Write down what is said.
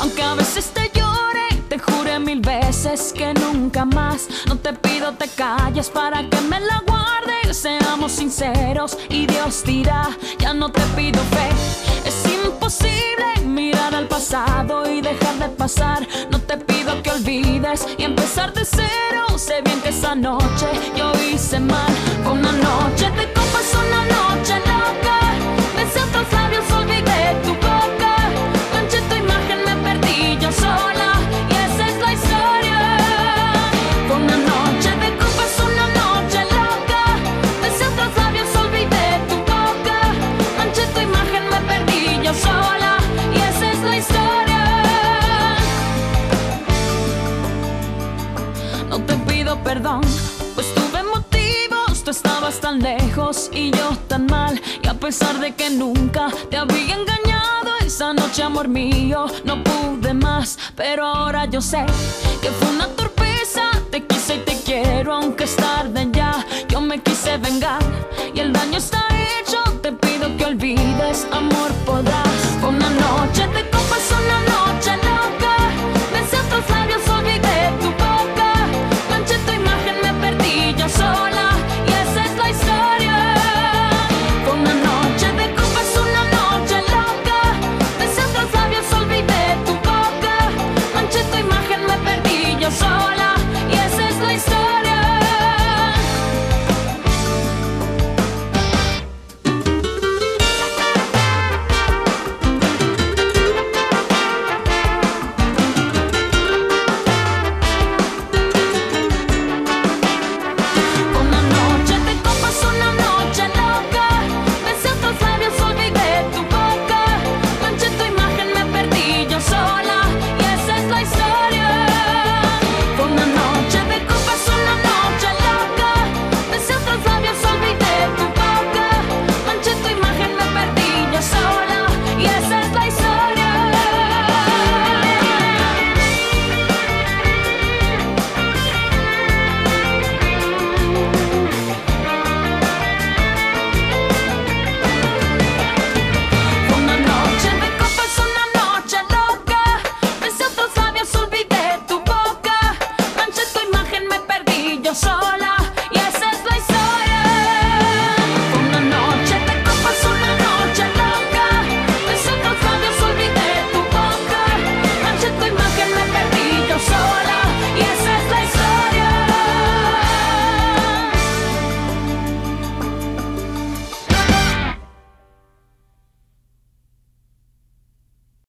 Aunque a veces te llore, te jure mil veces que nunca más. No te pido te calles para que me la guardes. Seamos sinceros y Dios dirá, ya no te pido fe. Es imposible mirar al pasado y dejar de pasar. No te pido que olvides y empezar de cero. Sé bien que esa noche yo hice mal. Fue una noche de copas, una noche. No te pido perdón, pues tuve motivos. Tú estabas tan lejos y yo tan mal. Y a pesar de que nunca te había engañado, esa noche, amor mío, no pude más. Pero ahora yo sé que fue una torpeza. Te quise y te quiero, aunque es tarde ya. Yo me quise vengar y el daño está